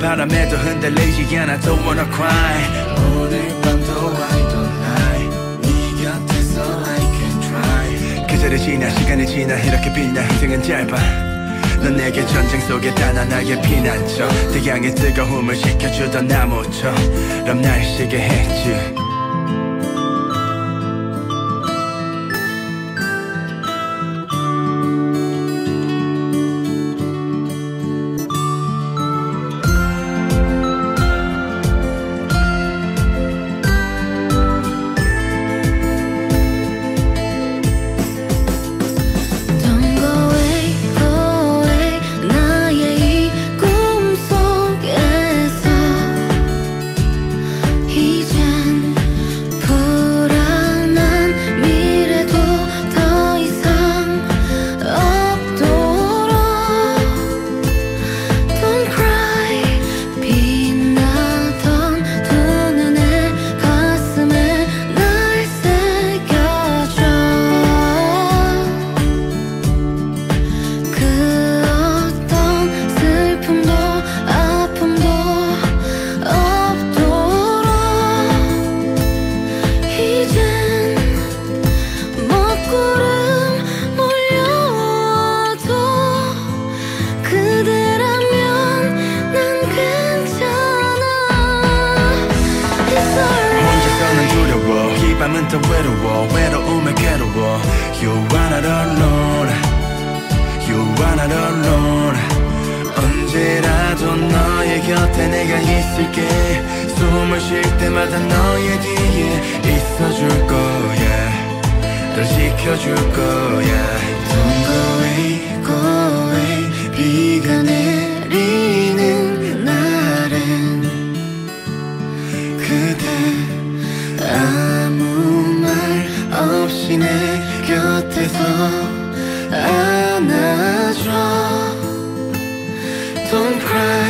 바람에도 흔들리지 않아. Don't wanna cry. 오늘 밤도 I don't lie. 네 곁에서 I can try. 계절이 지나 시간이 지나 이렇게 빛나 인생은 짧아. 넌 내게 전쟁 속에 단 하나의 피난처. 태양의 뜨거움을 식혀주던 나무처럼 날 쉬게 했지 이 밤은 더 외로워 외로움에 괴로워. You are not alone. You are not alone. 언제라도 너의 곁에 내가 있을게. 숨을 쉴 때마다 너의 뒤에 있어줄 거야. 널 지켜줄 거야 곁에서 안아줘 Don't cry